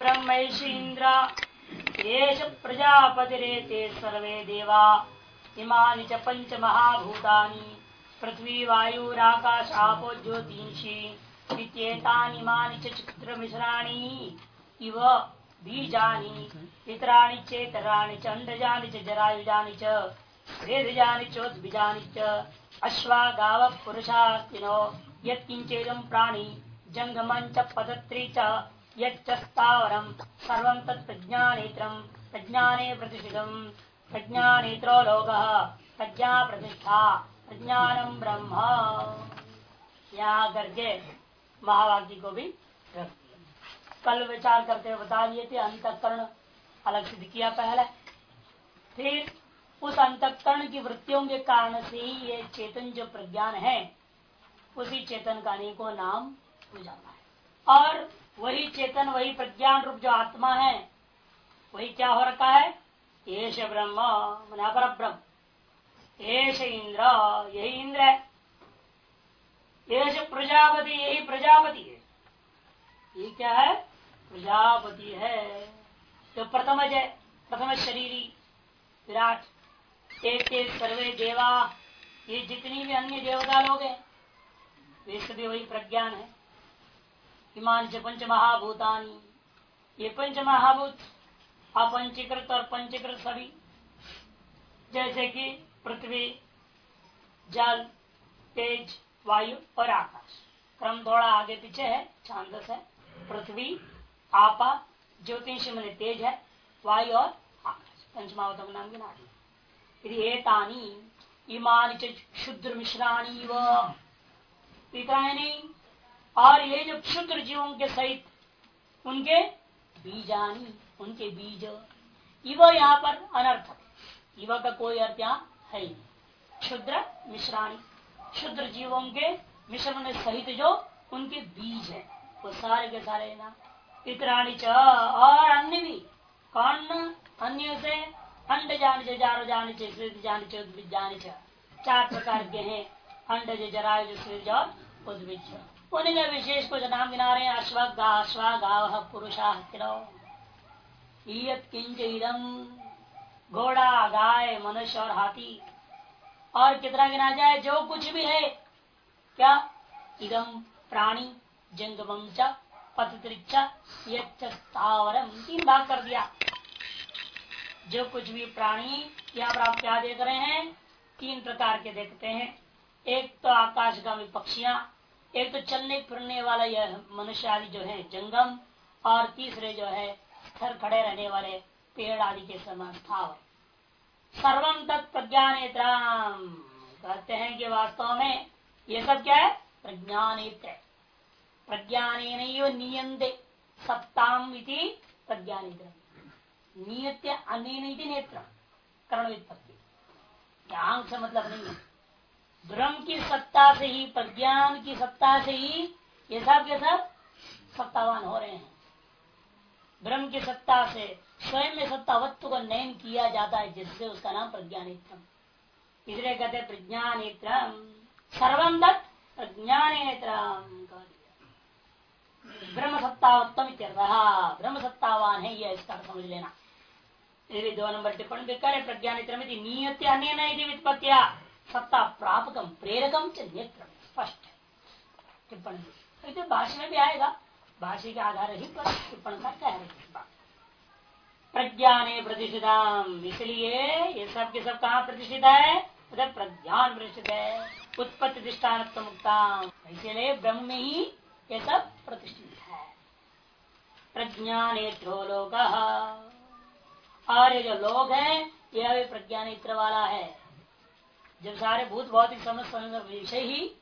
ब्रह्मैषीन्द्र। एष प्रजापतिरेते सर्वे देवा। इमानि च पंच महाभूतानि पृथ्वी वायुराकाश आपो, ज्योतिषि। इत्येतानिमानि च चित्रमिश्राणि। इव बीजानि। इतराणि चेतराणि च अण्डजानि च, जरायुजानि च वेदजानि चोद्बीजानि च अश्वा गाव पुरुषास्तिनो यत्किञ्चेदं प्राणि जङ्गमं च पदत्री च। यच्चस्तावरं सर्वं तत्प्रज्ञानेत्रं प्रज्ञाने प्रतिष्ठितम् प्रज्ञानेत्रो लोकः प्रज्ञा प्रतिष्ठा प्रज्ञानम ब्रह्म। यहाँ करके महावाक्य को भी रख कल विचार करते हुए बता दिए थे, अंतकरण अलग सिद्ध किया पहले। फिर उस अंतकरण की वृत्तियों के कारण से ही ये चेतन जो प्रज्ञान है, उसी चेतन का अनेकों नाम हो जाता है। और वही चेतन, वही प्रज्ञान रूप जो आत्मा है, वही क्या हो रखा है? येष ब्रह्म मना पर ब्रह्म येष इंद्र, यही इंद्र है। येष प्रजापति, यही प्रजापति है। ये क्या है? प्रजापति है। जो प्रथम है प्रथम शरीरी, विराट ते सर्वे देवा, ये जितनी भी अन्य देवता लोग हैं, वे सभी वही प्रज्ञान है। हिमान पंच महाभूतानी ये पंच महाभूत अपंचीकृत और पंचीकृत सभी। जैसे कि पृथ्वी, जल, तेज, वायु और आकाश। क्रम थोड़ा आगे पीछे है, छांदस है। पृथ्वी, आपा, ज्योतिष मन तेज है, वायु और आकाश। पंचमावतम नाम गिना यदि एतानी इमानी क्षुद्र मिश्राणी व और ये जो क्षुद्र जीवों के सहित उनके बीजानी उनके बीज। इव यहाँ पर अनर्थक इव का कोई अर्थ यहाँ है ही क्षुद्र मिश्राणी, क्षुद्र जीवों के मिश्रण सहित जो उनके बीज है, वो सारे के सारे ना। इतराणी च और अन्य भी। कौन? अन्य से अंड जान जारो जाने जाने जाने चार प्रकार के हैं। अंड जरा जो जराय और उद्भिज उन्हें विशेष कुछ नाम गिना रहे अश्वगा अश्वा गाव पुरुषा किंच इदम घोड़ा, गाय, मनुष्य और हाथी। और कितना गिना जाए, जो कुछ भी है, क्या? इदम प्राणी जंगमम च पथत्रिच्छा स्थावरम तीन भाग कर दिया। जो कुछ भी प्राणी यहाँ पर आप क्या देख रहे हैं, तीन प्रकार के देखते हैं। एक तो आकाशगामी पक्षियाँ एक तो चलने फिरने वाला यह मनुष्य आदि जो है, जंगम, और तीसरे जो है स्थिर खड़े रहने वाले पेड़ आदि के समान स्थावर। सर्वम तत् प्रज्ञान कहते हैं कि वास्तव में ये सब क्या है? प्रज्ञान प्रज्ञान नियंते सत्ताम प्रज्ञान नियत्य नेत्र कर्ण व्युत्पत्ति आँख से मतलब नहीं है। ब्रह्म की सत्ता से ही, प्रज्ञान की सत्ता से ही ये सब के सब सत्तावान हो रहे हैं। ब्रह्म की सत्ता से स्वयं में सत्तावत्व का नयन किया जाता है, जिससे उसका नाम प्रज्ञानेत्रम इसलिए कहते प्रज्ञानेत्रम सर्वम दत्त प्रज्ञानेत्रम ब्रह्म सत्तावत्तम ब्रह्म सत्तावान है, यह इसका समझ लेना। दो नंबर टिप्पणी करे प्रज्ञानेत्रम नियत अन्य वित्पत्तिया। सत्ता प्रापकम प्रेरकम च नेत्र स्पष्ट। टिप्पणी। तो भाषा में भी आएगा। भाषा के आधार ही पर टिप्पण का कह रहे प्रज्ञाने प्रतिष्ठिता, इसलिए ये सब के सब कहा प्रतिष्ठित है? उधर प्रज्ञान प्रतिष्ठित है, उत्पत्ति दृष्टान इसीलिए ब्रह्म में ही ये सब प्रतिष्ठित है। प्रज्ञानेत्रो लोग और ये जो लोग है यह भी प्रज्ञा नेत्र वाला है। जब सारे भूत भौतिक समस्त विषय ही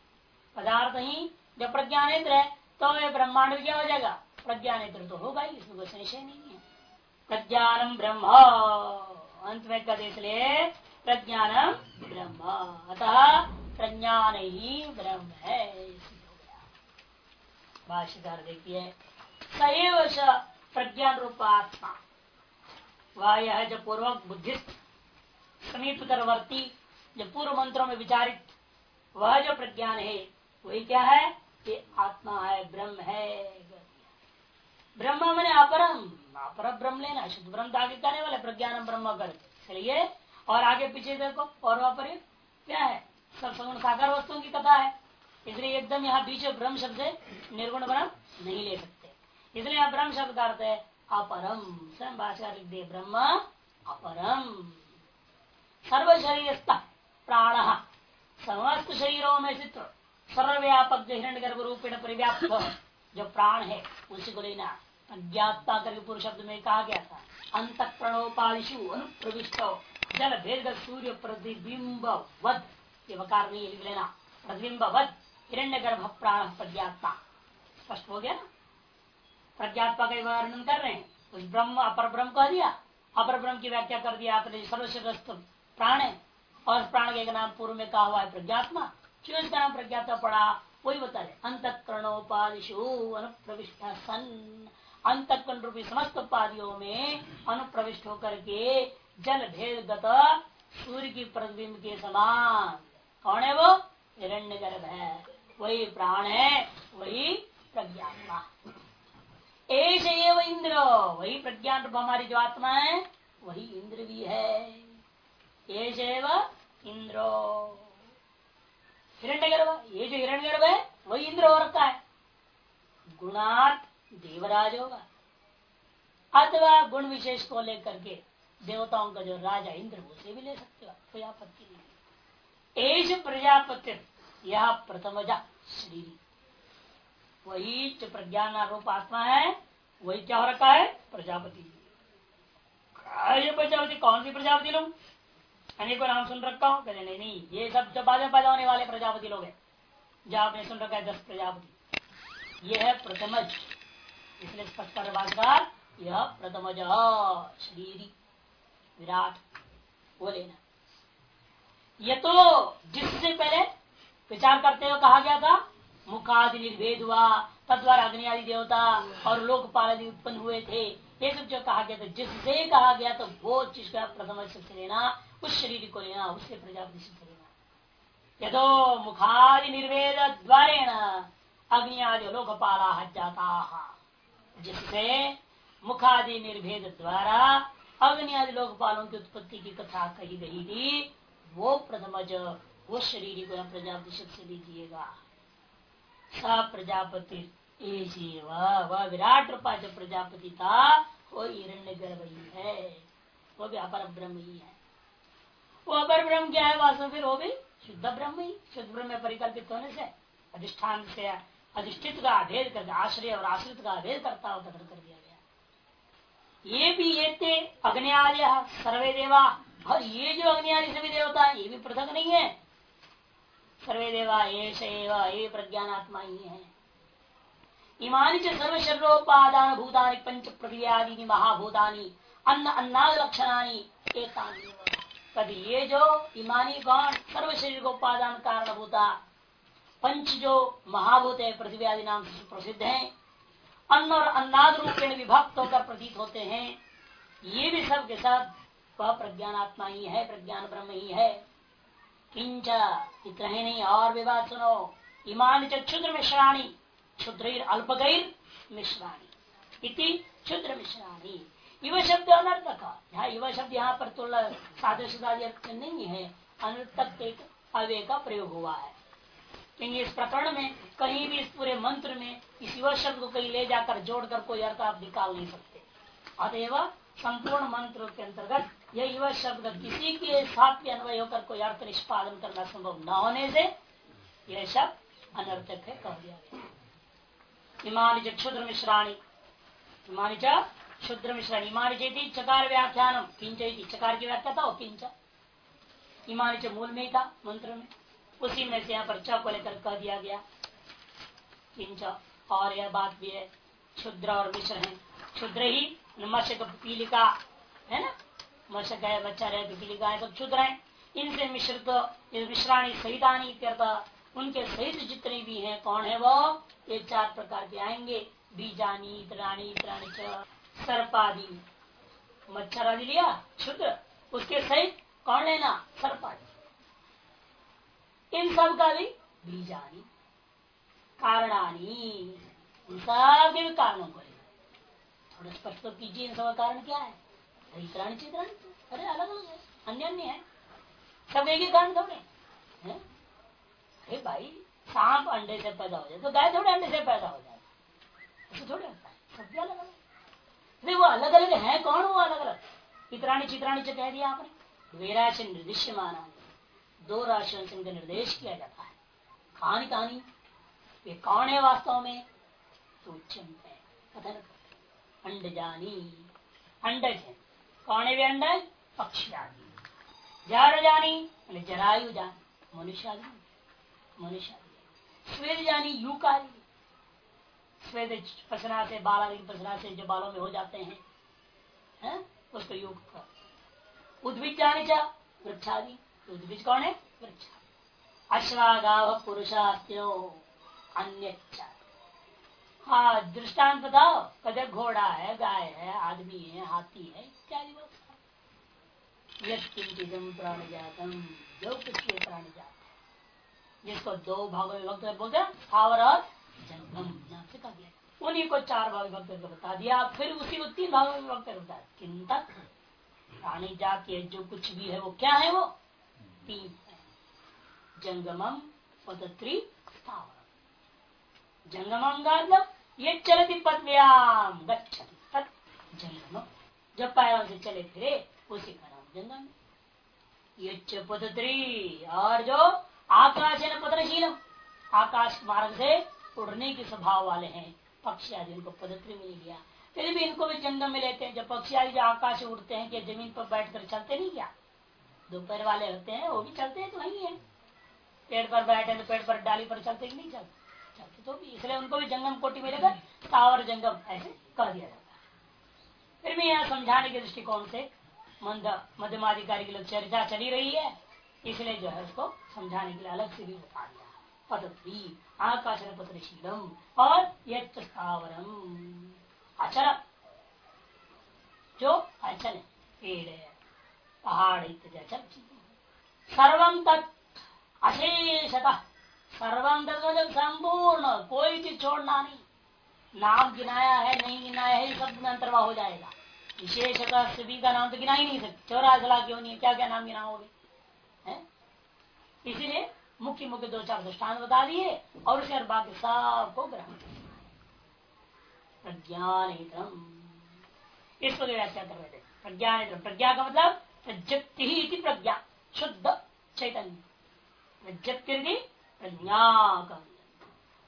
पदार्थ ही। जब प्रज्ञानेत्र है तो ये ब्रह्मांड क्या हो जाएगा? प्रज्ञानेत्र तो होगा ही, इसमें कोई संशय नहीं है। प्रज्ञानम ब्रह्म। अंत में कहते इसलिए प्रज्ञानम ब्रह्म। अतः प्रज्ञान ही ब्रह्म है। भाष्यकार देखिए, सैव प्रज्ञान रूप आत्मा। वह, यह जो पूर्वक बुद्धिस्ट समीप करवर्ती जो पूर्व मंत्रों में विचारित, वह जो प्रज्ञान है, वही क्या है? ये आत्मा है, ब्रह्म है। ब्रह्म मैंने अपरम। अपर ब्रह्म लेना, शुद्ध ब्रह्म तो आगे करने वाले प्रज्ञान ब्रह्म कर चलिए, और आगे पीछे देखो, और वहाँ पर क्या है? सब सगुण साकार वस्तुओं की कथा है। इसलिए एकदम यहाँ बीच ब्रह्म शब्द निर्गुण ब्रह्म नहीं ले सकते। इसलिए यहाँ ब्रह्म शब्द का अर्थ है अपरम। स्वयं भाषा लिख दे ब्रह्म अपरम। सर्व शरीर प्राण। समस्त शरीरों में चित्र सर्वव्यापक हिरण्य गर्भ रूपेण परिव्याप्त जो प्राण है, उसी को लेना अज्ञातता करके पूर्व शब्द में कहा गया था। अंत प्रणोपालिशु अनुप्रविष्ट, जल भेद सूर्य प्रतिबिंब ये वकार नहीं लिख लेना। प्रतिबिंब वध गर्भ प्राण प्रज्ञात्मा। स्पष्ट हो गया ना? प्रज्ञात्मा का वर्णन कर रहे हैं। उस ब्रह्म, अपर ब्रह्म कह दिया। अपर ब्रह्म की व्याख्या कर दिया आपने, सर्वश्रेष्ठ प्राण है। और प्राण के नाम पूर्व में कहा हुआ है प्रज्ञात्मा। इसका नाम प्रज्ञात्मा पड़ा, वही बता रहे अंत करणोपादिशु अनुप्रविष्ट सन अंत रूपी समस्त उपाधियों में अनुप्रविष्ट होकर के जल भेद सूर्य की प्रतिबिंब के समान। कौन है वो? हिरण्य गर्भ है। वही प्राण है, वही प्रज्ञात्मा। ऐश एव इंद्र। वही प्रज्ञान रूप हमारी जो आत्मा है, वही इंद्र भी है। ऐश इंद्रो हिरण्य गर्भ ये जो हिरण्य गर्भ है वही इंद्र हो रखा है गुणार्थ देवराज होगा अथवा गुण विशेष को लेकर के देवताओं का जो राजा इंद्र उसे भी ले सकते हो कोई आपत्ति नहीं एज प्रजापति यह प्रथमजा श्री वही जो प्रज्ञान आरोप आत्मा है वही क्या हो रखा है प्रजापति प्रजापति कौन सी प्रजापति लोग अनेक नाम सुन रखा हूँ। कहते, नहीं नहीं, ये सब जो बाद में पैदा होने वाले प्रजापति लोग हैं। जो आपने सुन रखा है दस प्रजापति। ये है प्रथमज। इसलिए स्पष्ट कर बातकार यह प्रथमज शरीर विराट, वो लेना। ये तो जिससे पहले विचार करते हुए कहा गया था, मुखादि निर्भेद हुआ, तद्वारा अग्नि आदि देवता और लोकपाल आदि उत्पन्न हुए थे। ये सब जो कहा गया था, जिससे कहा गया तो वो चीज़ का प्रथम लेना। उस शरीर को लेना उससे प्रजापति से लेना। यदो मुखादि निर्वेद द्वारेण अग्नि आदि लोकपाला जाता जिससे मुखादि निर्भेद द्वारा अग्नि आदि लोकपालों की उत्पत्ति की कथा कही गई थी, वो प्रथमज वो शरीर को प्रजापति से लीजिएगा स प्रजापति वह विराट रूपा जो प्रजापति था, वो हिरण्य गर्भ ही है, वो भी अपर ब्रह्म ही है। वो अपर ब्रह्म क्या है वास्तव फिर वो भी शुद्ध ब्रह्म ही। शुद्ध ब्रह्म में परिकल्पित होने से, अधिष्ठान से, अधिष्ठित का अभेद कर, आश्रय और आश्रित का अभेद करता हो कथन कर दिया गया। ये भी ये थे अग्नियार्य, सर्वे देवा। और ये जो अग्नियार्य सभी देवता है, ये भी पृथक नहीं है। सर्वे देवा, ये प्रज्ञानात्मा ही है। इमानी च सर्व शरीरोपादान भूतानि पंच प्रक्रियादि महाभूतानि, अन्न अन्नाद लक्षणानि कभी ये जो इमानी कौन सर्व शरीर को उपादान कारण भूता पंच जो महाभूत है पृथ्वी आदि नाम से प्रसिद्ध है, अन्न और अन्नाद रूपेण विभक्त होकर प्रतीत होते हैं, ये भी सब के सब वह प्रज्ञान आत्मा ही है, प्रज्ञान ब्रह्म ही है। किंच इतना नहीं और भी बात सुनो ईमान क्षुद्र मिश्राणी क्षुद्र अल्पगैर मिश्राणी। इति क्षुद्र मिश्राणी। युवा शब्द अनर्थक यहाँ युवा शब्द यहाँ पर तुलना साधे नहीं है। अनर्थक एक अव्य का प्रयोग हुआ है। क्योंकि इस प्रकरण में कहीं भी इस पूरे मंत्र में इस युवा शब्द को कहीं ले जाकर जोड़कर कोई अर्थ आप निकाल नहीं सकते। अतएव संपूर्ण मंत्र के अंतर्गत यह युवा शब्द किसी के साथ भी अन्वय होकर कोई अर्थ निष्पादन करना संभव न होने से यह शब्द अनर्थक है, कह दिया इमानी क्षुद्र मिश्राणी। इमानी क्षुद्र मिश्रण इमानी चेती चकार व्याख्यान किंच चकार की व्याख्या था किंच इमानी मूल में ही था मंत्र में उसी में से यहाँ पर च को लेकर कह दिया गया। किंच और यह बात भी है क्षुद्र और मिश्र है। क्षुद्र ही मशक पीलिका, है ना? मशक है, बच्चा रहे पीलिका है, सब क्षुद्र है। इनसे मिश्रित, मिश्राणी सहितानी करता उनके सहित जितने भी हैं, कौन है वो? ये चार प्रकार के आएँगे। बीजानी इतराणी इतराणी सर्पादी। मच्छर आदि लिया क्षुद्र उसके सहित कौन लेना? सर्पादी। इन सब का भी बीजानी। कारणानी। उन सब के भी कारणों को तो स्पष्ट तो कीजिए इन सब कारण क्या है। चित्राणी चित्राणी अरे, अलग अलग है। अन्य अन्य है। सब एक ही कारण थोड़े। अरे भाई, सांप अंडे से पैदा हो जाए तो गाय थोड़े अंडे से पैदा हो जाए। ऐसे थोड़े होता है। सब अलग अलग नहीं, वो अलग अलग है, कौन वो अलग अलग चित्राणी चित्राणी से कह दिया आपने। वेरा से निर्दिश्य माना दो राशियों से इनका निर्देश किया जाता है। कहानी कहानी? वे कौन है वास्तव में? तो चिंत कथन अंड जानी अंडज है। कौन है वे अंडज? पक्षी आदि जार जानी जरायु जान। मनुष्य आदि मनुष्य आदि जानी यू काली स्वेद पसना से बाल आदि पसना से जो बालों में हो जाते हैं, है? उसको योग कर उद्भिज जाने जा वृक्षादि उद्भिज कौन है? वृक्ष अश्वागाव पुरुषास्त्यो अन्य हाँ दृष्टांत बताओ। कदे घोड़ा है, गाय है, आदमी है, हाथी है, इत्यादि प्राण जातम जो कुछ प्राण जात है। जिसको दो भागों में विभक्त बोलते हैं, स्थावर और उन्हीं को चार भाग विभक्त करके बता दिया, फिर उसी को तीन भागों में विभक्त कर बताया किंतक प्राणी जाति जो कुछ भी है वो क्या है वो? तीन जंगमम पदत्री स्थावर जंगमम का मतलब ये चलती पदव्याम जंगम जब पैरों से चले फिरे, उसी का नाम जंगम ये पदत्री, और जो आकाश है पदशीलम आकाश मार्ग से उड़ने के स्वभाव वाले हैं। पक्षी आदि उनको पदत्री मिल गया। फिर भी इनको भी जंगम में लेते हैं। जब पक्षी आदि जो आकाश उड़ते हैं कि ज़मीन पर बैठ कर चलते नहीं क्या? दोपहर वाले होते हैं, वो भी चलते हैं तो वही है। पेड़ पर बैठे तो पेड़ पर डाली पर चलते नहीं चलते? चलते तो भी। इसलिए उनको भी जंगम कोटि मिलेगा तावर जंगम, ऐसे कह दिया जाता है। फिर भी यहाँ समझाने के दृष्टिकोण से मंद, मध्यमाधिकारी की लोग चर्चा चली रही है। इसलिए जो है उसको समझाने के लिए अलग से भी बता दिया। पदत्री आकाश पत्रशीलम और यवरम अचर। जो अचल पेड़ है पहाड़ इत्यादि अचल चीज़ें सर्वम तत् अशेषतः सर्वम तत्व संपूर्ण, कोई चीज़ छोड़ना नहीं। नाम गिनाया है, नहीं गिनाया है सब में अंतर्वा हो जाएगा। विशेषतः सभी का नाम तो गिना ही नहीं सकते। चौरास लाख क्यों नहीं क्या क्या नाम गिना होगी इसीलिए मुख्य मुख्य दो चार दृष्टान बता दिए और उसे बाकी सबको ग्रहण प्रज्ञान इस व्याख्या कर रहे थे प्रज्ञान प्रज्ञा का मतलब प्रज्ञप्ति ही प्रज्ञा, शुद्ध चैतन्य। प्रज्ञप्ति प्रज्ञा का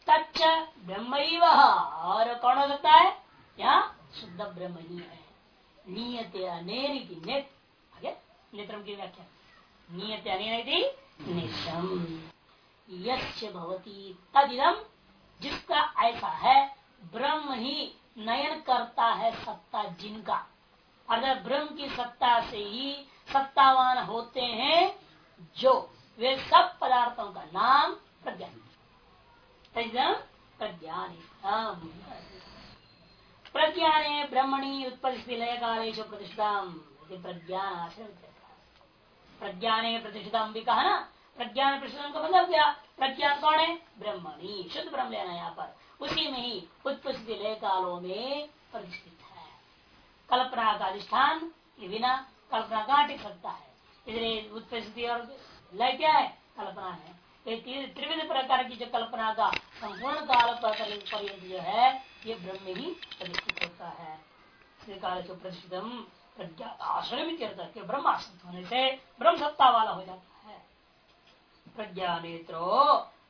तच्च ब्रह्म और कौन हो सकता है? यहाँ शुद्ध ब्रह्म ही है। नियत अनेरी नेत। आगे नेत्रम की व्याख्या। नियत अनेरी तदिदम जिसका ऐसा है, ब्रह्म ही नयन करता है सत्ता जिनका। अगर ब्रह्म की सत्ता से ही सत्तावान होते हैं, जो वे सब पदार्थों का नाम प्रज्ञान। प्रज्ञान प्रज्ञाने ब्रह्मणी उत्पत्ति लय कालेश प्रतिष्ठा प्रज्ञान आश्रम प्रज्ञाने प्रतिष्ठिता भी कहा ना? प्रज्ञान प्रतिष्ठित का मतलब क्या? प्रज्ञान कौन है? ब्रह्मणी। शुद्ध ब्रह्म लेना यहाँ पर। उसी में ही उत्पत्ति लय कालों में प्रतिष्ठित है। कल्पना का अधिष्ठान ये बिना कल्पना कहाँ टिक सकता है? इसलिए उत्पत्ति और लय क्या है? कल्पना है। त्रिविध प्रकार की जो कल्पना का संपूर्ण काल पर्यंत जो है, ये ब्रह्म ही प्रतिष्ठित होता है। काल आश्रय के ब्रह्म आश्रित होने से ब्रह्म सत्ता वाला हो जाता है। प्रज्ञा नेत्रो,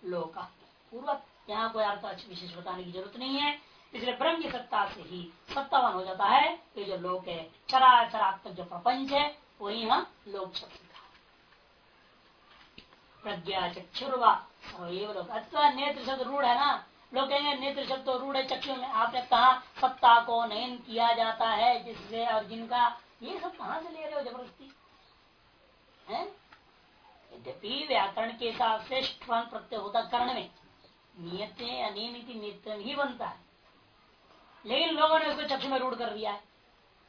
लोक पूर्व यहाँ कोई अर्थ विशेष बताने की ज़रूरत नहीं है। इसलिए ब्रह्म की सत्ता से ही सत्तावान हो जाता है। ये जो लोक है चरा चरात्मक जो प्रपंच है, वही यहाँ लोक शब्द प्रज्ञा चक्षुर्वा अथवा नेत्र शब्द रूढ़ है ना? लोग कहेंगे, नेत्र शब्द तो रूढ़ चक्षु में आपने कहा, सत्ता को नयन किया जाता है, जिससे और जिनका, ये सब कहाँ से ले रहे हो ज़बरदस्ती? है? यद्यपि व्याकरण के साथ श्रेष्ठ प्रत्यय होता कर्ण में। नियत अनियमित नित्य ही बनता है। लेकिन लोगों ने उसको चक्षु में रूढ़ कर दिया है।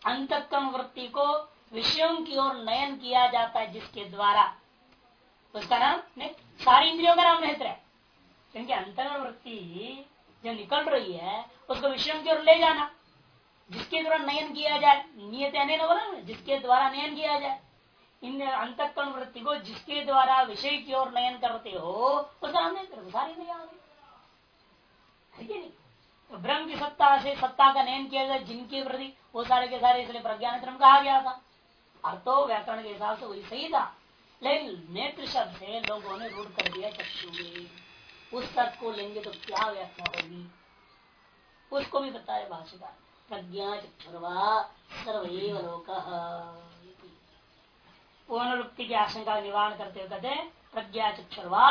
अंतक्रम वृत्ति को विषयों की ओर नयन किया जाता है, जिसके द्वारा। उसका नाम नहीं, सारी इंद्रियों का नाम नेत्र है। क्योंकि अंतर वृत्ति जो निकल रही है, उसको विषयों की ओर ले जाना। जिसके द्वारा नयन किया जाए, नियत नहीं बोला, जिसके द्वारा नयन किया जाए। इन अंतकरण वृत्ति को जिसके द्वारा विषय की ओर नयन करते हो, उसका नाम नहीं सारी नहीं आ गई। तो ब्रह्म की सत्ता से सत्ता का नयन किया जाए जिनकी वृद्धि वो सारे के सारे इसलिए प्रज्ञान कहा गया था। अर्थो व्याकरण के हिसाब से वही सही था। लेकिन नेत्र शब्द से लोगों ने रूढ़ कर दिया चक्षु में उस तर्क को लेंगे तो क्या व्याख्या होगी? उसको भी बताया भाषिका प्रज्ञा चक्षुर्वा सर्वैव लोक। पूर्णवृत्ति की आशंका निवारण करते हुए कहते प्रज्ञा चक्षुर्वा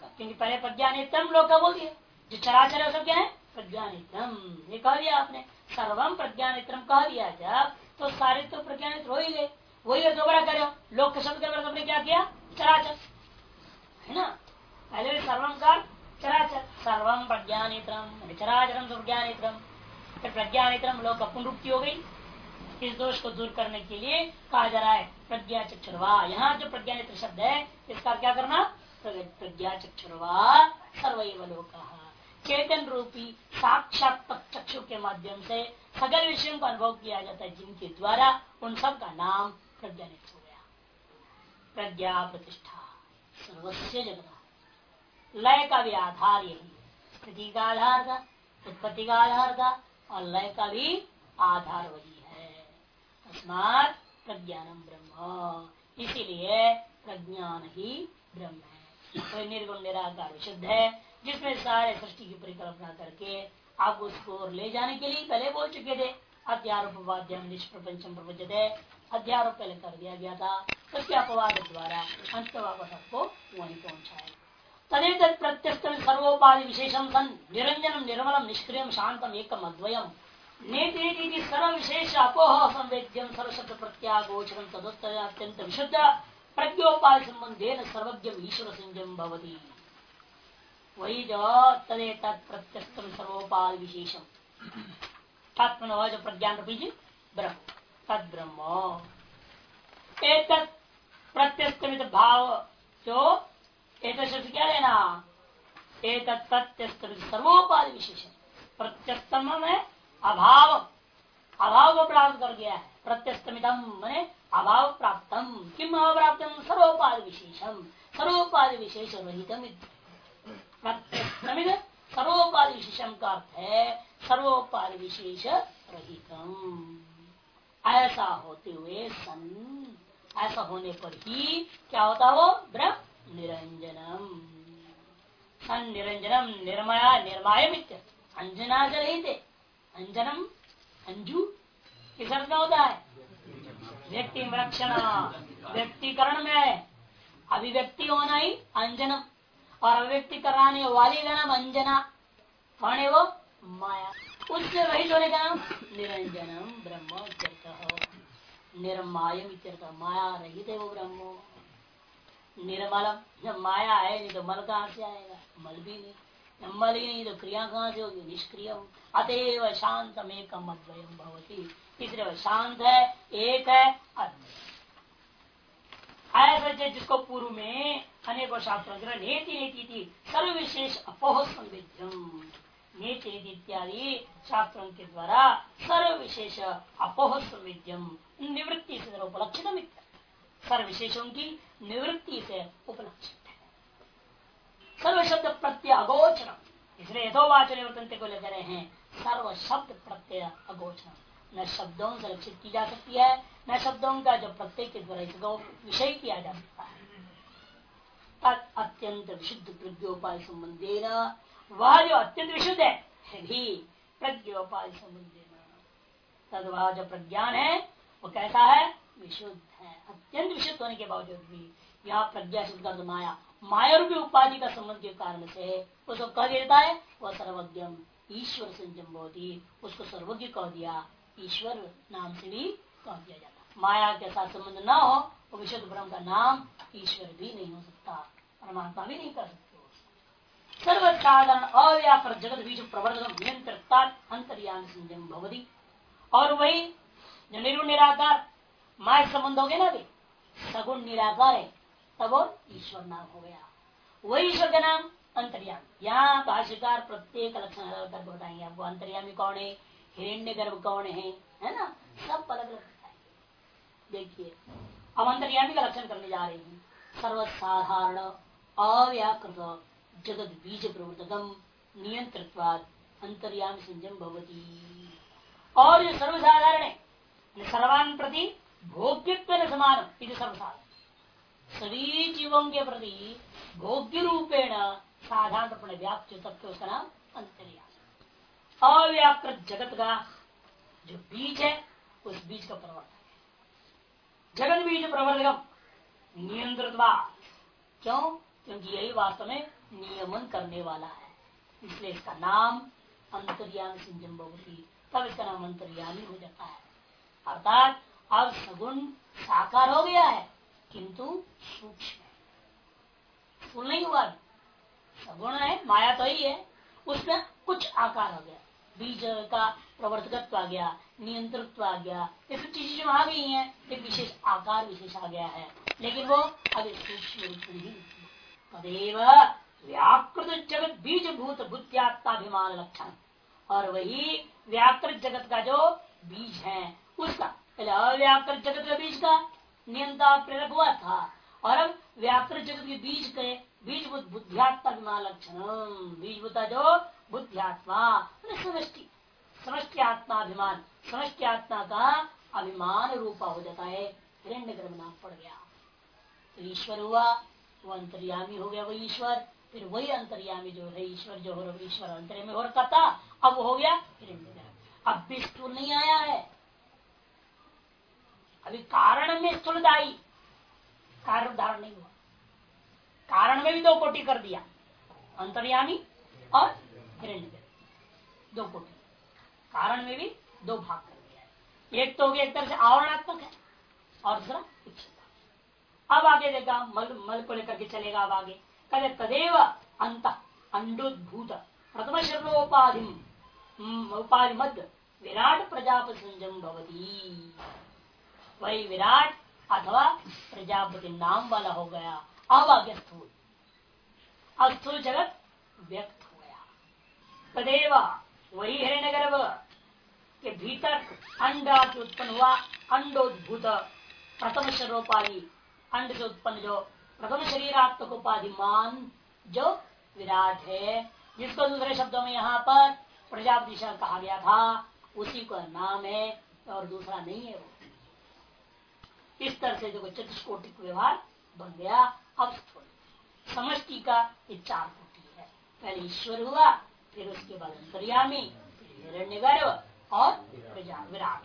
क्योंकि पहले प्रज्ञा नेत्रम लोग का बोल दिया। जो चराचर है सब क्या है? प्रज्ञा नेत्रम ये कह दिया आपने। सर्वम प्रज्ञा नेत्रम कह दिया जब तो सारे तो प्रज्ञा नेत्र हो ही गए। वही दोबारा करो। लोक के शब्द के तुमने क्या किया? चराचर है ना पहले सर्वम कर चराचर सर्वम प्रज्ञानित्रम चराचरम प्रज्ञानित्रम फिर प्रज्ञानित्रम लोग पुनरुक्ति हो गई। इस दोष को दूर करने के लिए कहा जा रहा है, प्रज्ञा चक्षुरवा। यहाँ जो प्रज्ञानित्र शब्द है, इसका क्या करना? प्रज्ञा चक्षुरवा सर्वैव लोक। चेतन रूपी, साक्षात चक्षु के माध्यम से सगल विषयों का अनुभव किया जाता है, जिनके द्वारा उन सब का नाम प्रज्ञानित हो गया। प्रज्ञा प्रतिष्ठा सर्वस्व जगत। लय का भी आधार यही स्थिति का आधार था उत्पत्ति का आधार था और लय का भी आधार वही है। अस्मात प्रज्ञानम ब्रह्म। इसीलिए प्रज्ञान ही ब्रह्म है। कोई निर्गुण, निराकार, विशुद्ध है जिसमें सारे सृष्टि की परिकल्पना करके आप उसको ले जाने के लिए पहले बोल चुके थे। अध्यारोपवाद्यम निष्प्रपंचम प्रपंच अध्यारोप पहले कर दिया गया था। उसके अपवाद द्वारा अंत आपको वहीं पहुंचाएगा तदेत प्रत्यस्त सर्वोपाधि विशेषम सन निरंजनम निर्मलम निष्क्रिय शांतम एकम, अद्वयम। नेति सर्व विशेष अपोह संवेद्यम सर्वशब्द प्रत्यागोचरम तदोत्तर अत्यंत विशुद्ध प्रज्ञोपाधि संबंधे न सर्वज्ञ ईश्वर संजम भवती। वही जो तदे प्रत्यस्त सर्वोपाधि विशेषम तत्व जो प्रज्ञान रूपी ब्रह्म। तद ब्रह्म प्रत्यस्तमित भाव जो एक क्या लेना एक सर्वोपाधि विशेष प्रत्यस्तम में अभाव अभाव को प्राप्त कर गया है प्रत्यस्तमितम मैंने अभाव प्राप्तम किम अभाव सर्वोपाधि विशेषम। सर्वोपाधि विशेष रहितम प्रत्यस्तमित सर्वोपाधि विशेषम का अर्थ है सर्वोपाधि विशेष रहितम ऐसा होते हुए सन। ऐसा होने पर ही क्या होता वो ब्रह्म। निरंजनम सन निरंजनम निर्मया निर्माय अंजना से रही थे अंजनम अंजू किस अर्थ में होता है व्यक्ति विलक्षण व्यक्तिकरण में अभिव्यक्ति होना ही अंजनम और अभिव्यक्ति कराने वाली का नाम अंजना कौन है वो माया। उससे रहित होने का नाम निरंजनम ब्रह्म निर्माय माया रहित है वो ब्रह्म। निर्मलम जब माया है नहीं तो मल कहाँ से आएगा? मल भी नहीं। मल ही नहीं तो क्रिया कहाँ से होगी? निष्क्रिय अतएव शांतम एकम अद्वयम भवती। इसलिए शांत है, एक है ऐसा जिसको पूर्व में अनेक शास्त्र नेति नेति थी सर्व विशेष अपोह संविध्यम नीति इत्यादि शास्त्रों के द्वारा सर्व विशेष अपोह संविध्यम निवृत्ति से उपलक्षित सर्व विशेषों की निवृत्ति से उपलक्षित है। सर्व शब्द प्रत्यय अगोचर इसलिए यथोवाच निवृत्ति को लेकर हैं सर्व शब्द प्रत्यय अगोचर न शब्दों से लक्षित की जा सकती है, न शब्दों का जो प्रत्यय के द्वारा इसको विषय किया जा सकता है। तद अत्यंत विशुद्ध प्रज्ञोपाय संबंधी वह जो अत्यंत विशुद्ध है भी प्रज्ञोपाय संबंधी तद वह जो प्रज्ञान है, वो कैसा है? विशुद्ध है। अत्यंत विशुद्ध होने के बावजूद भी यहाँ प्रज्ञा शुद्ध कर माया माया रूपी उपाधि का संबंध के कारण से उसको कह देता है, वह सर्वज्ञम, ईश्वर संजम होती उसको सर्वज्ञ कह दिया, ईश्वर नाम से भी कह दिया जाता माया के साथ संबंध न हो, वो विशुद्ध ब्रह्म का नाम ईश्वर भी नहीं हो सकता, परमात्मा भी नहीं कर सकते। सर्वसाधारण अव्यापर जगत बीच प्रवर्तन नियंत्रण अंतर्यान संजम भवती। और वही निर्गुण निराकार माय संबंध हो गया ना अभी? सगुण निराकार है, तब ईश्वर नाम हो गया। वही ईश्वर का नाम अंतर्यामी। यहाँ भाष्यकार प्रत्येक लक्षण अलग करके बताएँगे आपको, अंतर्यामी कौन है हिरण्य गर्भ कौन है है ना? सब अलग अलग देखिए, अब अंतर्यामी का लक्षण करने जा रहे हैं। सर्वसाधारण, अव्याकृत, जगत बीज प्रवर्तकम नियंत्रित्वाद अंतर्यामी संजम भवती। और जो सर्वसाधारण है सर्वान प्रति भोग्यत्व समान सर्वसाधारण। सभी जीवों के प्रति भोग्य रूपेण साधारण रूप व्याप्त तत्व उसका नाम अंतर्यामी। अव्याकृत जगत का जो बीज है, उस बीज का प्रवर्तन जगन बीज प्रवर्तक नियंत्रित क्यों? क्योंकि यही वास्तव में नियमन करने वाला है। इसलिए इसका नाम अंतर्यामी सिंजम भवती तब इसका नाम अंतर्यामी हो जाता है। अर्थात अब सगुण साकार हो गया है, किंतु सूक्ष्म फूल नहीं हुआ? सगुण है, माया तो ही है, उसमें कुछ आकार हो गया। बीज का प्रवर्तकत्व आ गया, नियंत्रित्व आ गया, ये सब चीज़ें जो आ गई हैं, एक विशेष आकार विशेष आ गया है। लेकिन वो अभी सूक्ष्म तदेव व्याकृत जगत बीज भूत बुद्धियात्माभिमान लक्षण। और वही व्याकृत जगत का जो बीज है, उसका पहले अव्याकृत जगत का बीज का नियंत्रण प्रेरक हुआ था। और अब व्याकृत जगत के बीज के बीज बुद्धियात्मा लक्षण बीज बुद्धा जो बुद्धियात्मा समष्टि समष्टि आत्माभिमान समष्टि आत्मा का अभिमान रूपा हो जाता है। हिरण्य गर्भ नाम पड़ गया। तो ईश्वर हुआ, वो अंतर्यामी हो गया वो ईश्वर। फिर वही अंतर्यामी जो है, ईश्वर जो हो ईश्वर अंतर्यामी हो रखा था। अब हो गया हिरण्य गर्भ। अब भी नहीं आया है। अभी कारण में स्थूलदायी। कारण धारण नहीं हुआ। कारण में भी दो कोटि कर दिया। अंतर्यामी और हिरण्य दो कोटि। कारण में भी दो भाग कर दिया एक तो एक तरह से आवरणात्मक है और दूसरा अब आगे देखा मल मल को लेकर के चलेगा अब आगे। कदे तदेव अंत अंडोद्भूत प्रथम शर्मोपाधि हम्म, उपाधि मध्य विराट प्रजापति संजम भवती। वही विराट अथवा प्रजापति नाम वाला हो गया। अब आगे स्थूल अस्थूल जगत व्यक्त हो गया। तदेव वही हिरण्य गर्भ के भीतर अंड उत्पन्न हुआ। अंडोद्भूत प्रथम शरीरोपाधि अंड से उत्पन्न जो प्रथम शरीरात्मक उपाधिमान जो विराट है, जिसको दूसरे शब्दों में यहाँ पर प्रजापति कहा गया था, उसी का नाम है और दूसरा नहीं है वो। इस तरह से जो चतुष्कोटिक व्यवहार बन गया, अब समष्टि का ये चार कोटि है। पहले ईश्वर हुआ, फिर उसके बाद अंतर्यामी हिरण्य और विराट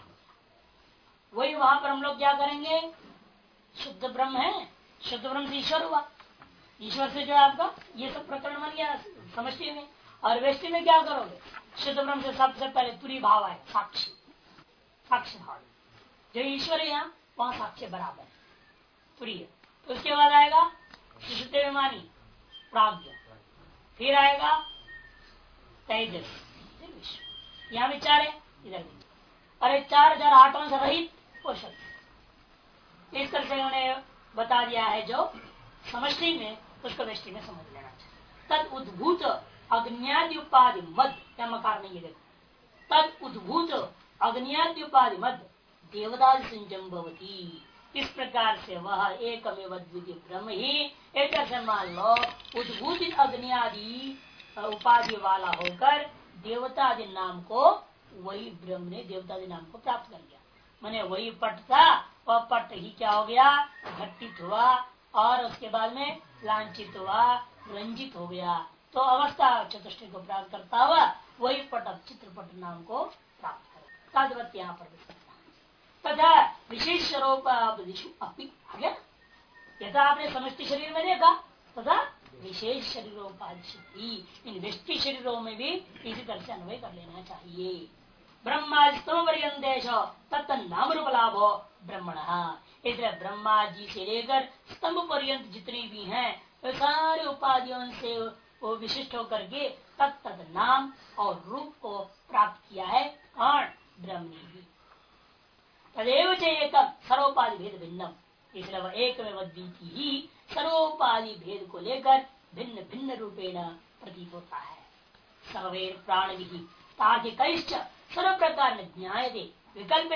वही वहाँ पर हम लोग क्या करेंगे? शुद्ध ब्रह्म है, शुद्ध ब्रह्म से ईश्वर हुआ। ईश्वर से जो आपका ये सब प्रकरण बन गया समष्टि में। और वेष्टि में क्या करोगे? शुद्ध ब्रह्म से सबसे पहले तुरी भाव है साक्षी साक्ष्य भाव। जो ईश्वर है यहाँ वहाँ साक्ष्य बराबर। तुरी तो उसके बाद आएगा शुद्ध मानी प्राग्ञ। फिर आएगा, तेजस। फिर विश्व यहाँ विचार है, इधर भी। अरे चार हज़ार आठों से रहित शब्द इस तरह से उन्होंने बता दिया है जो समष्टि में उसको वृष्टि में समझ लेना चाहिए। तद उद्भूत अग्नियादि उपाधि मद। क्या मकार नहीं है, देखो। तद उद्भूत अग्नियादि उपाधि मद। देवता संजम भवती इस प्रकार से वह एक ब्रह्म ही एक मान लो उद्भूत आदि उपाधि वाला होकर देवता आदि नाम को वही ब्रह्म ने देवता के नाम को प्राप्त कर लिया। मैंने वही पट था, वह पट ही क्या हो गया? घटित हुआ और उसके बाद में लांछित हुआ, रंजित हो गया। तो अवस्था चतुष्ट को प्राप्त करता हुआ वही पट अब चित्रपट नाम को प्राप्त कर यहाँ पर तथा विशेष स्वरूप यथा आपने समष्टि शरीर में देखा तथा विशेष शरीरों शरीरोपाधि इन व्यक्ति शरीरों में भी इसी तरह से अन्वय कर लेना चाहिए। ब्रह्मा स्तम पर्यंत तत्व नाम रूप लाभ हो ब्रह्मण। इसलिए ब्रह्मा जी से लेकर स्तंभ पर्यंत जितनी भी हैं, वे सारे उपाधियों से वो विशिष्ट होकर के तत्त नाम और रूप को प्राप्त किया है। कौन ब्रह्म ने भी। तदेव एक सर्वोपाधि भेद भिन्नम इसलिए वह एक में ही सर्वोपाधि भेद को लेकर भिन्न भिन्न रूपेण प्रतीत होता है। सर्वे प्राण विधि तार्किक सर्व प्रकार ज्ञाए दे विकल्प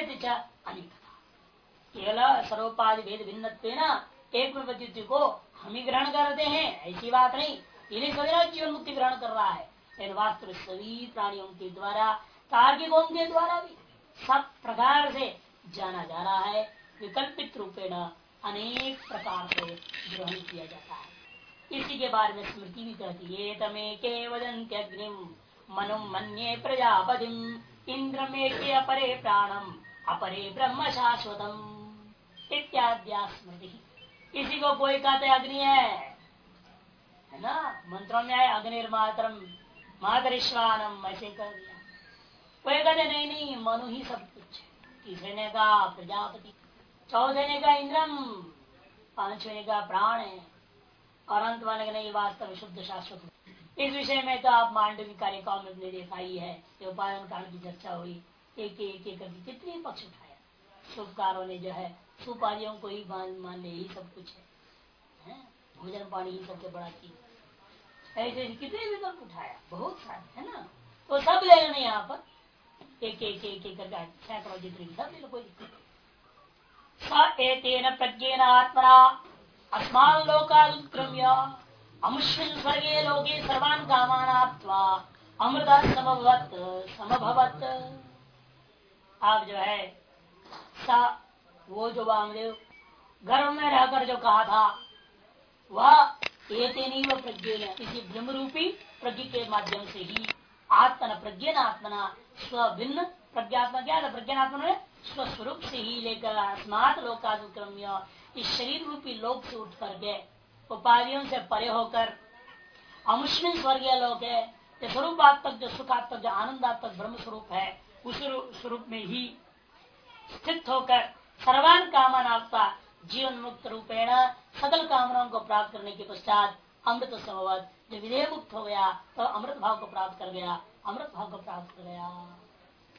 केवल सर्वोपाधि भेद भिन्न एक को हम ही ग्रहण करते हैं ऐसी बात नहीं। इन्हें समझना जीवन मुक्ति ग्रहण कर रहा है। लेकिन वास्तव सभी प्राणियों के द्वारा, तार्किकों के द्वारा भी सब प्रकार से जाना जा रहा है, विकल्पित रूपेण अनेक प्रकार से ग्रहण किया जाता है। इसी के बारे में स्मृति भी कहती है तमे के वदंत्यग्निम मनु मन्ये प्रजापति इंद्र में अपरे प्राणम, अपरे ब्रह्म शाश्वतम इत्याद्या स्मृति। इसी को कोई कहते अग्नि है? है ना? मंत्रों में आए अग्निर्मात्रम, मातरिश्वानम, ऐसे कर दिया। कोई कहते, नहीं नहीं, मनु ही सब तीसरे प्रजापति चौथे ने इंद्रम पांचवे का प्राण है। और अंत वाले का नहीं वास्तव शुद्ध शाश्वत इस विषय में तो आप मांडवी कार्यक्रम में ने देखा ही है उपायन काल की चर्चा हुई। एक एक एक करके कितने पक्ष उठाया शुभकारों ने जो है सुपारियों को ही मान मान ले ही सब कुछ है, भोजन पानी ही सबसे बड़ा चीज़ ऐसे कितने विकल्प उठाया? बहुत सारे है ना? तो सब ले लेना यहाँ पर। एक एक एक एक करके सैकड़ों जितने सब ले लो कोई एतेन प्रज्ञेन आत्मना, अस्मान लोकादुत्क्रम्य अमुष्मिन स्वर्गे लोके सर्वान कामानात्वा अमृत समभवत। समभवत आप जो है, सा, वो जो वामदेव, गर्भ में रहकर जो कहा था, वह वह प्रज्ञ इसी ब्रह्म रूपी प्रज्ञ के माध्यम से ही आत्मन प्रज्ञन आत्मना स्विन्न प्रज्ञात्मा क्या था प्रज्ञात्मा ने स्वस्वरूप से ही लेकर अस्मात लोकानुक्रम्य इस शरीर रूपी लोक से उठ करके उपाधियों से परे होकर अमुष्मिन स्वर्गीय लोक है स्वरूपात्मक, जो सुखात्मक, जो आनंदात्मक ब्रह्म स्वरूप है, उस स्वरूप में ही स्थित होकर सर्वान कामन आपका जीवन मुक्त रूपेण सकल कामनाओं को प्राप्त करने के पश्चात अमृत समवत जब विधेय मुक्त हो गया तो अमृत भाव को प्राप्त कर गया, अमृत भाव को प्राप्त कर गया।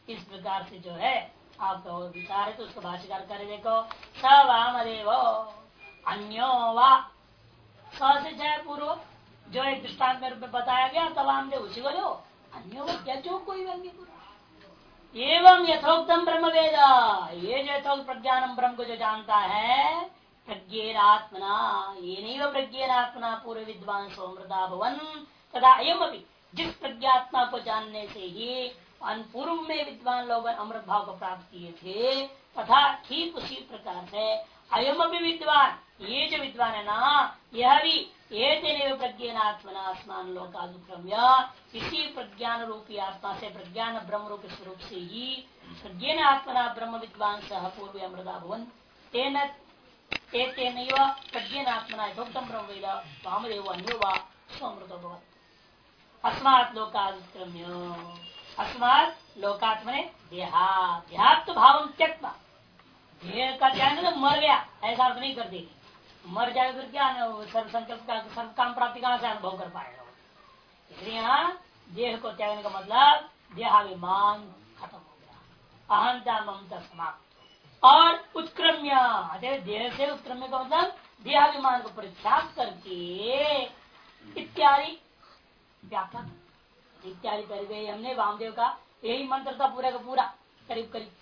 इस प्रकार से जो है, आपका विचार है तो उसको भाष्यकार कर देखो स वाम देव अन्यो वा। से जय पूर्व? जो एक दृष्टांत में बताया गया तब देव उसी बोलो अन्यो वा क्या, जो कोई एवं यथोक्तम ब्रह्म वेद ये जो यथोक्त प्रज्ञानम ब्रह्म को जो जानता है प्रज्ञेरात्मना ये नहीं पूर्व विद्वान सोमृता भवन। तथा अयम अभी जिस प्रज्ञात्मा को जानने से ही पूर्व में विद्वान लोग अमृत भाव को प्राप्त किए थे, तथा ठीक उसी प्रकार से अयम भी विद्वान, ये जो विद्वान है ना, यह भी प्रज्ञात्मना आसमान लोकादुक्रम्य इसी प्रज्ञान रूपी आत्मा से, प्रज्ञान ब्रह्म रूप स्वरूप से ही प्रज्ञान आत्मना ब्रह्म विद्वान सह पूर्व अमृता भवन। तेन देहात्म भाव त्यक्ता देह का त्याग तो मर गया, ऐसा अर्थ नहीं कर देगी मर जाए फिर क्या सर्व संकल्प का सर्व काम प्राप्ति कहाँ से अनुभव कर पाएगा इसलिए यहाँ देह को त्यागने का मतलब देहाभिमान खत्म हो गया। अहंता ममता समाप्त। और उत्क्रम्य। देह से उत्क्रम्य का मतलब देहाभिमान को परित्याग करके इत्यादि। व्यापक। इत्यादि कर गए हमने, वामदेव का यही मंत्र था पूरा का पूरा, करीब करीब।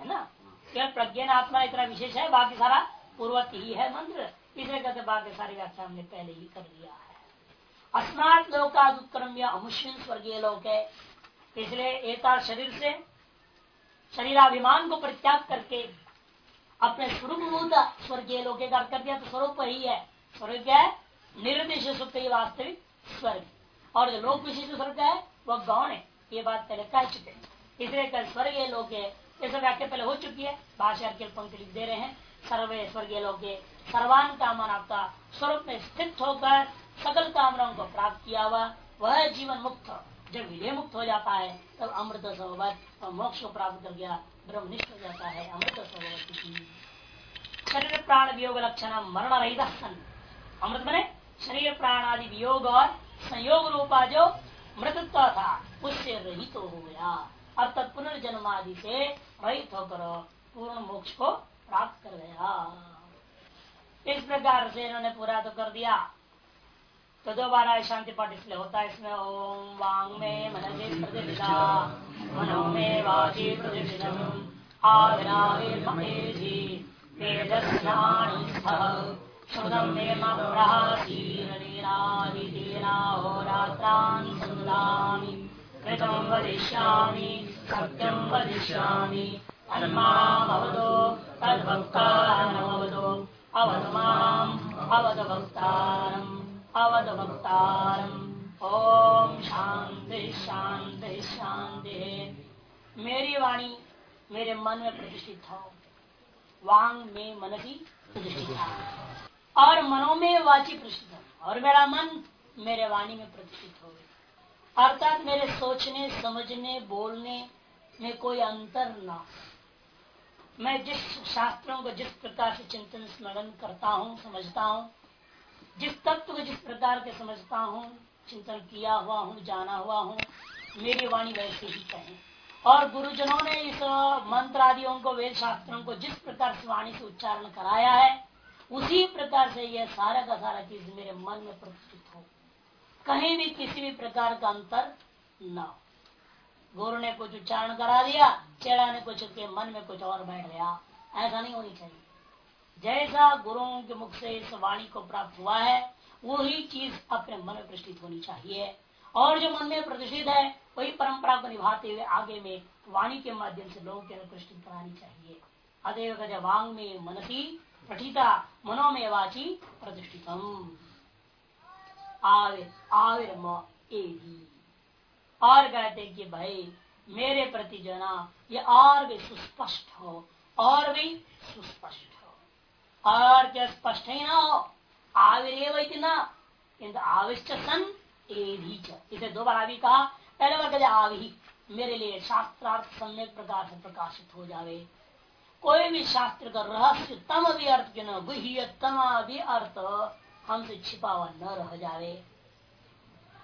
है ना? केवल प्रज्ञान आत्मा इतना विशेष है, बाकी सारा पूर्वत ही है मंत्र। इसलिए कहते बाकी सारी व्याख्या हमने पहले ही कर दिया है। अस्मात लोकादुत्क्रम्य, अमुष्मिन स्वर्गीय लोक है। इसलिए एक शरीर से शरीराभिमान को परित्याग करके अपने स्वरूप स्वर्गीय लोक कर दिया तो स्वरूप ही है। स्वर्ग क्या है? निर्देश सुख वास्तविक स्वर्ग। और जो लोक विशिष्ट स्वर्ग है, वह गौण है। ये बात पहले कह चुके हैं। इसलिए कल स्वर्गीय है ये सब व्याख्या पहले हो चुकी है। भाषा के पंक्ति लिख दे रहे हैं। सर्वे स्वर्गीय लोग सर्वान कामन आपका स्वरूप में स्थित होकर सकल कामनाओं को प्राप्त किया हुआ, वह जीवन मुक्त जब विलय मुक्त हो जाता है, तब अमृत सौवत और मोक्ष को प्राप्त कर गया, ब्रह्मनिष्ठ हो जाता है अमृत सौवत शरीर प्राण वियोग लक्षण मरण रहित सन अमृत बने शरीर प्राण आदि वियोग और संयोग रूपा जो मृतत्व था, उससे रहित तो हो गया। अब तक पुनर्जन्म आदि से रहित होकर पूर्ण मोक्ष को प्राप्त कर गया। इस प्रकार से इन्होंने पूरा तो कर दिया। तो दो बार शांति पाठ इसलिए होता है। इसमें ओम वांग में मनसे प्रतिष्ठा मनो में वाची प्रतिष्ठितम। आविराविर्महेधि वेदस्नानिस्थः श्रुतम् मे मप्रहासीरनीरादितीराहोरात्रान् सन्ददामि कृतम् सत्यम् वदिष्यामि। तन्मामवदो तद्भक्तारमवदो भक्तारम् ओम शांति शांति शांति। मेरी वाणी मेरे मन में प्रतिष्ठित हो। वांग में मनसी प्रतिष्ठित और मनो में वाची प्रतिष्ठित और मेरा मन मेरे वाणी में प्रतिष्ठित हो। अर्थात मेरे सोचने, समझने, बोलने में कोई अंतर ना मैं जिस शास्त्रों को जिस प्रकार से चिंतन, स्मरण करता हूँ, समझता हूँ जिस तत्व को जिस प्रकार के समझता हूँ, चिंतन किया हुआ हूँ, जाना हुआ हूँ, मेरी वाणी वैसे ही कहे। और गुरुजनों ने इस मंत्र आदियों को वेद शास्त्रों को जिस प्रकार से वाणी से उच्चारण कराया है, उसी प्रकार से यह सारा का सारा चीज़ मेरे मन में प्रतिष्ठित हो। कहीं भी किसी भी प्रकार का अंतर न हो। गुरु ने कुछ उच्चारण करा दिया, चेड़ा ने कुछ के मन में कुछ और बैठ गया। ऐसा नहीं होनी चाहिए। जैसा गुरुओं के मुख से इस वाणी को प्राप्त हुआ है, वही चीज़ अपने मन में प्रतिष्ठित होनी चाहिए। और जो मन में प्रतिष्ठित है, वही परंपरा को निभाते हुए आगे में वाणी के माध्यम से लोगों के अंदर प्रतिष्ठित करानी चाहिए। अदेव वांग में मनसी पठिता मनो में वाची प्रतिष्ठितम। आविर आविर और कहते कि भाई, मेरे प्रति जो ना ये और भी सुस्पष्ट हो, और भी सुस्पष्ट। और क्या स्पष्ट ही ना हो आविर इतना किंतु आविष्ट सन इसे दो बार अभी कहा। पहले बार कहते आवि मेरे लिए शास्त्रार्थ सम्यक प्रकार से प्रकाशित हो जावे। कोई भी शास्त्र का रहस्य तम भी अर्थ के न भी अर्थ हमसे छिपा हुआ न रह जावे।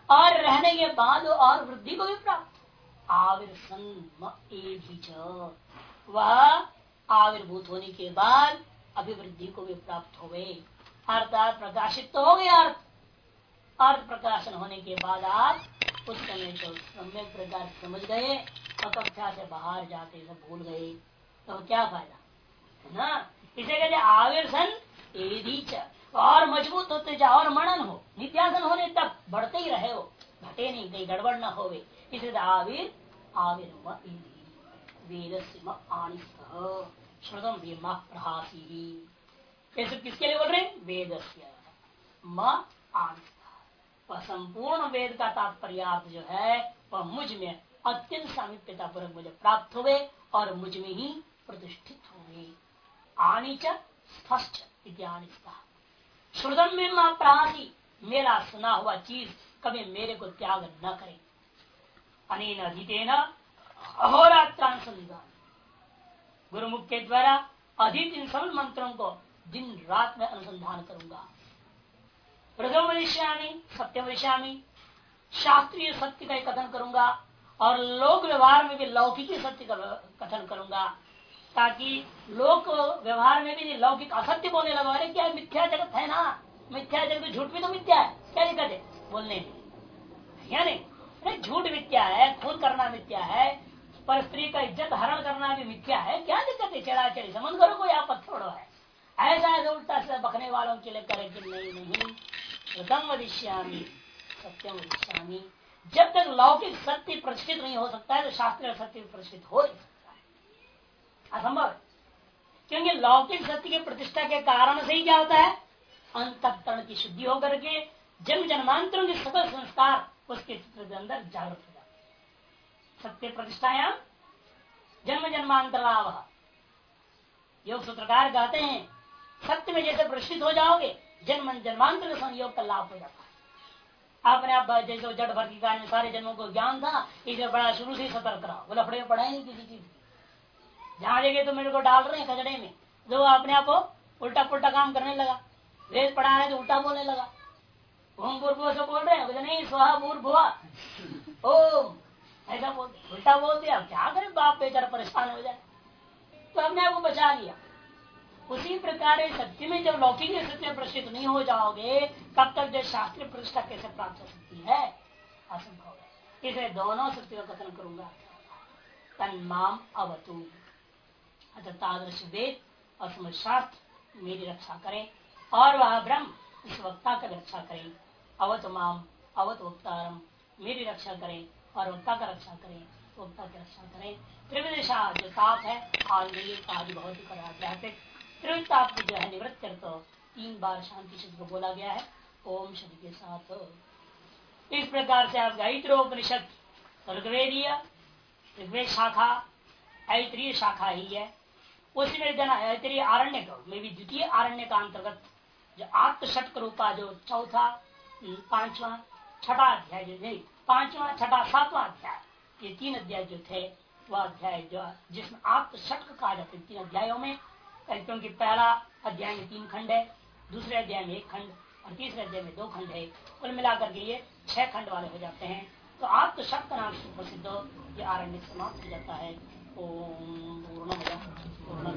और रहने के बाद और वृद्धि को भी प्राप्त। आविर्सन वह आविर्भूत होने के बाद अभिवृद्धि को भी प्राप्त हो गए अर्थात प्रकाशित तो हो गया अर्थ। अर्थ प्रकाशन होने के बाद आप उस समय को सम्यक प्रकार समझ गए और कक्षा से बाहर जाते सब भूल गए तो क्या फ़ायदा? है ना? इसे कहते आवेशन आविर्सन और मज़बूत होते जाओ और मनन हो। नित्यासन होने तक बढ़ते ही रहे हो। घटे नहीं, कहीं गड़बड़ न हो इसलिए आविर आविर वेद श्रुतम प्रहासी ये सब किसके लिए बोल रहे वेद से संपूर्ण वेद का तात्पर्यार्थ जो है, वह मुझमें अत्यंत सामिप्यता पूर्वक मुझे प्राप्त हुए और मुझमें ही प्रतिष्ठित हुए। आनी च स्पष्ट श्रुतम में माँ प्रासी मेरा सुना हुआ चीज़ कभी मेरे को त्याग न करे। अनिन अधितेन अहोरात्रानुसंधान गुरुमुख के द्वारा अधिक इन सब मंत्रों को दिन रात में अनुसंधान करूँगा। प्रथम वदिष्यामी सत्य वदिष्यामी शास्त्रीय सत्य का कथन करूँगा और लोक व्यवहार में भी लौकिक सत्य का कथन करूँगा ताकि लोक व्यवहार में भी लौकिक असत्य बोलने लगा, अरे क्या मिथ्या जगत है ना? मिथ्या जगत झूठ भी तो मिथ्या है। क्या दिक्कत है? बोलने में। या नहीं अरे झूठ मिथ्या है, खून करना मिथ्या है पर स्त्री का इज़्ज़त हरण करना भी मिथ्या है। क्या दिक्कत है? चढ़ा चढ़ी समझ करो कोई आपत छोड़ो। है ऐसा ऐसा उल्टा से बखने वालों के लिए करे नहीं नहीं। प्रथम वदिष्यामी, सत्यम वदिष्यामी। जब तक लौकिक सत्य प्रतिष्ठित नहीं हो सकता है तो शास्त्रीय सत्य प्रतिष्ठित हो नहीं सकता है। असंभव क्योंकि लौकिक सत्य की प्रतिष्ठा के कारण से ही क्या होता है? अंतकरण की शुद्धि होकर के जन्म जन्मांतरों के सकल संस्कार उसके चित्र के अंदर जागृत हो सत्य प्रतिष्ठायाम जन्म जन्मांतर लाभ योग सूत्रकार कहते हैं, सत्य में जैसे प्रतिष्ठित हो जाओगे जन्म जन्मांतर संयोग का लाभ हो जाता है। अपने आप जैसे जड़ भर की कारण सारे जन्मों को ज्ञान था, इसे बड़ा शुरू से सतर्क रहा। बोला पड़े पढ़ाए नहीं किसी चीज़ जहाँ जगह तो मेरे को डाल रहे हैं कचड़े में। जो अपने आप उल्टा पुल्टा काम करने लगा। वेद पढ़ा रहे तो उल्टा बोलने लगा। ओम भूर्भुआ से बोल रहे हैं। नहीं, स्वाहा भूर्भुआ ओम ऐसा बोल, उल्टा बोल दिया क्या करे, बाप बेचारा परेशान हो जाए। तो हमने आपको बचा लिया। उसी प्रकार सत्य में जब लौकिक सत्य प्रतिष्ठित नहीं हो जाओगे, तब तक जो शास्त्रीय प्रतिष्ठा कैसे प्राप्त हो सकती है? असंभव इसलिए दोनों सत्य का कथन करूँगा। तन्माम अवतु। अच्छा तादृश वेद और शास्त्र मेरी रक्षा करें और वह ब्रह्म इस वक्ता का रक्षा करें। अवत माम, अवत वक्तारम मेरी रक्षा करें। और वक्ता का रक्षा करें वक्ता की रक्षा करें। त्रिविदिशा जो ताप है आदि भौतिक और आध्यात्मिक त्रिविध ताप जो है निवृत्त कर तो तीन बार शांति शब्द को बोला गया है। ओम शब्द के साथ। इस प्रकार से आप गायत्रोपनिषद, ऋग्वेदीय, ऋग्वेद शाखा, ऐत्रीय शाखा ही है। उसी में जना ऐत्रीय आरण्य में भी द्वितीय आरण्य का अंतर्गत जो आत्मषट रूपा जो चौथा पांचवा, छठा अध्याय जो पांचवा छठा सातवा अध्याय। ये तीन अध्याय जो थे वह अध्याय जो जिसमें आत्मषट कहा जाता है तीन अध्यायों में क्योंकि पहला अध्याय में तीन खंड है दूसरे अध्याय में एक खंड और तीसरे अध्याय में दो खंड है। कुल मिलाकर के ये छह खंड वाले हो जाते हैं। तो आत्मशक्त नाम से प्रसिद्ध ये आरण्य समाप्त हो जाता है। ओम पूर्ण पूर्ण